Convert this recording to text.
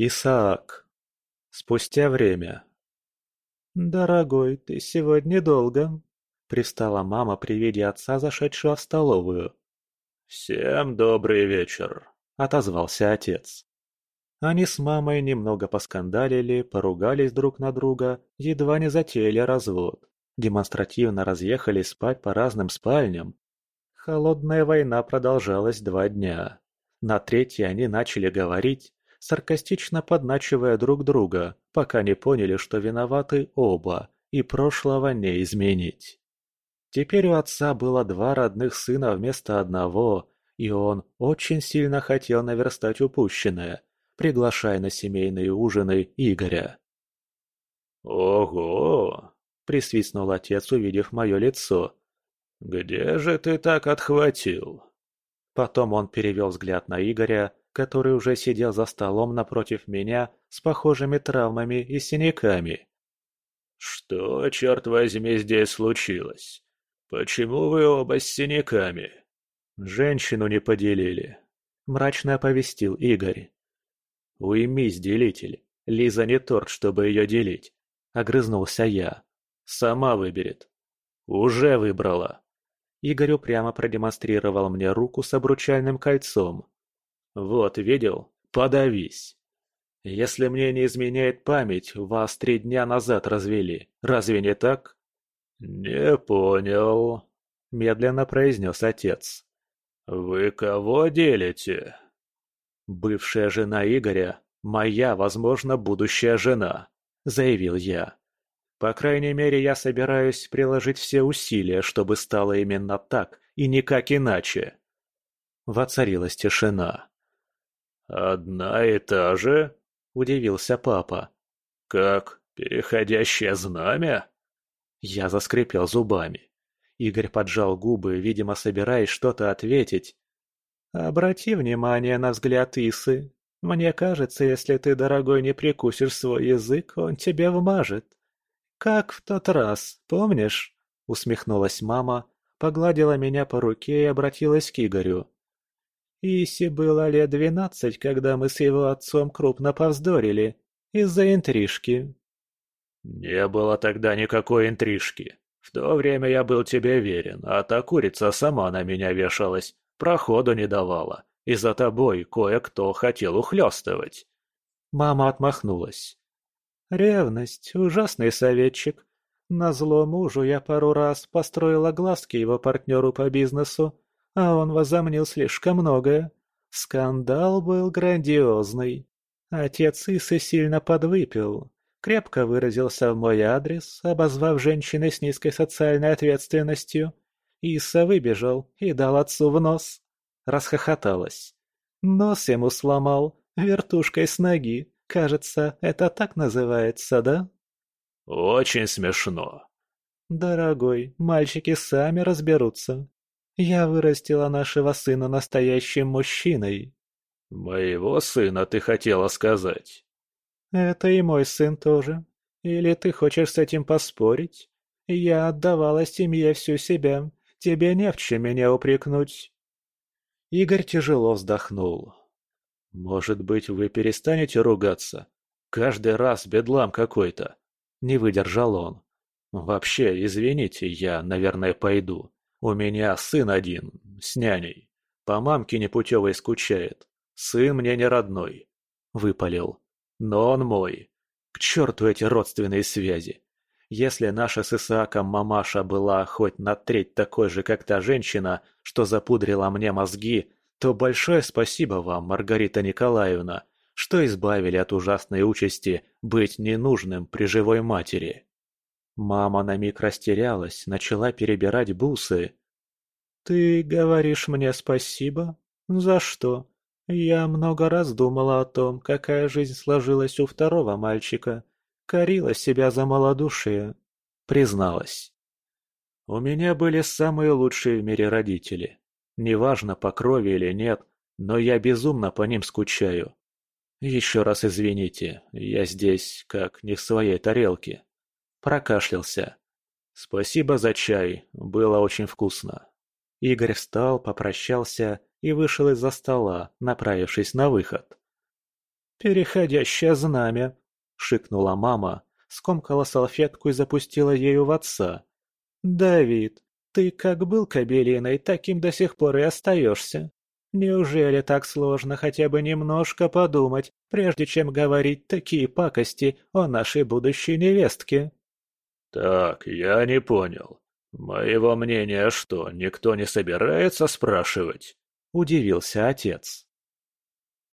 Исаак. Спустя время. «Дорогой, ты сегодня долго», — пристала мама при виде отца, зашедшего в столовую. «Всем добрый вечер», — отозвался отец. Они с мамой немного поскандалили, поругались друг на друга, едва не затеяли развод. Демонстративно разъехались спать по разным спальням. Холодная война продолжалась два дня. На третий они начали говорить, саркастично подначивая друг друга, пока не поняли, что виноваты оба, и прошлого не изменить. Теперь у отца было два родных сына вместо одного, и он очень сильно хотел наверстать упущенное, приглашая на семейные ужины Игоря. «Ого!» – присвистнул отец, увидев мое лицо. «Где же ты так отхватил?» Потом он перевел взгляд на Игоря, который уже сидел за столом напротив меня с похожими травмами и синяками. «Что, черт возьми, здесь случилось? Почему вы оба с синяками?» «Женщину не поделили», — мрачно оповестил Игорь. «Уймись, делитель. Лиза не торт, чтобы ее делить», — огрызнулся я. «Сама выберет». «Уже выбрала». Игорь упрямо продемонстрировал мне руку с обручальным кольцом. Вот, видел? Подавись. Если мне не изменяет память, вас три дня назад развели. Разве не так? Не понял, медленно произнес отец. Вы кого делите? Бывшая жена Игоря, моя, возможно, будущая жена, заявил я. По крайней мере, я собираюсь приложить все усилия, чтобы стало именно так и никак иначе. Воцарилась тишина. «Одна и та же?» – удивился папа. «Как переходящее знамя?» Я заскрипел зубами. Игорь поджал губы, видимо, собираясь что-то ответить. «Обрати внимание на взгляд Исы. Мне кажется, если ты, дорогой, не прикусишь свой язык, он тебе вмажет. Как в тот раз, помнишь?» Усмехнулась мама, погладила меня по руке и обратилась к Игорю. Иси было лет двенадцать, когда мы с его отцом крупно повздорили. Из-за интрижки. Не было тогда никакой интрижки. В то время я был тебе верен, а та курица сама на меня вешалась, проходу не давала. И за тобой кое-кто хотел ухлёстывать. Мама отмахнулась. Ревность – ужасный советчик. Назло мужу я пару раз построила глазки его партнеру по бизнесу, а он возомнил слишком многое. Скандал был грандиозный. Отец Исы сильно подвыпил, крепко выразился в мой адрес, обозвав женщиной с низкой социальной ответственностью. Иса выбежал и дал отцу в нос. Расхохоталась. Нос ему сломал, вертушкой с ноги. Кажется, это так называется, да? Очень смешно. Дорогой, мальчики сами разберутся. Я вырастила нашего сына настоящим мужчиной. Моего сына ты хотела сказать? Это и мой сын тоже. Или ты хочешь с этим поспорить? Я отдавала семье всю себя. Тебе не в чем меня упрекнуть. Игорь тяжело вздохнул. «Может быть, вы перестанете ругаться? Каждый раз бедлам какой-то». Не выдержал он. «Вообще, извините, я, наверное, пойду. У меня сын один, с няней. По мамке непутевой скучает. Сын мне не родной. Выпалил. Но он мой. К черту эти родственные связи. Если наша с Исааком мамаша была хоть на треть такой же, как та женщина, что запудрила мне мозги, то большое спасибо вам, Маргарита Николаевна, что избавили от ужасной участи быть ненужным при живой матери. Мама на миг растерялась, начала перебирать бусы. «Ты говоришь мне спасибо? За что? Я много раз думала о том, какая жизнь сложилась у второго мальчика. Корила себя за малодушие», — призналась. «У меня были самые лучшие в мире родители. Неважно, по крови или нет, но я безумно по ним скучаю. Еще раз извините, я здесь как не в своей тарелке». Прокашлялся. «Спасибо за чай, было очень вкусно». Игорь встал, попрощался и вышел из-за стола, направившись на выход. «Переходящее знамя!» — шикнула мама, скомкала салфетку и запустила ею в отца. «Давид, ты как был кабелиной, таким до сих пор и остаешься. Неужели так сложно хотя бы немножко подумать, прежде чем говорить такие пакости о нашей будущей невестке?» «Так, я не понял. Моего мнения что, никто не собирается спрашивать?» – удивился отец.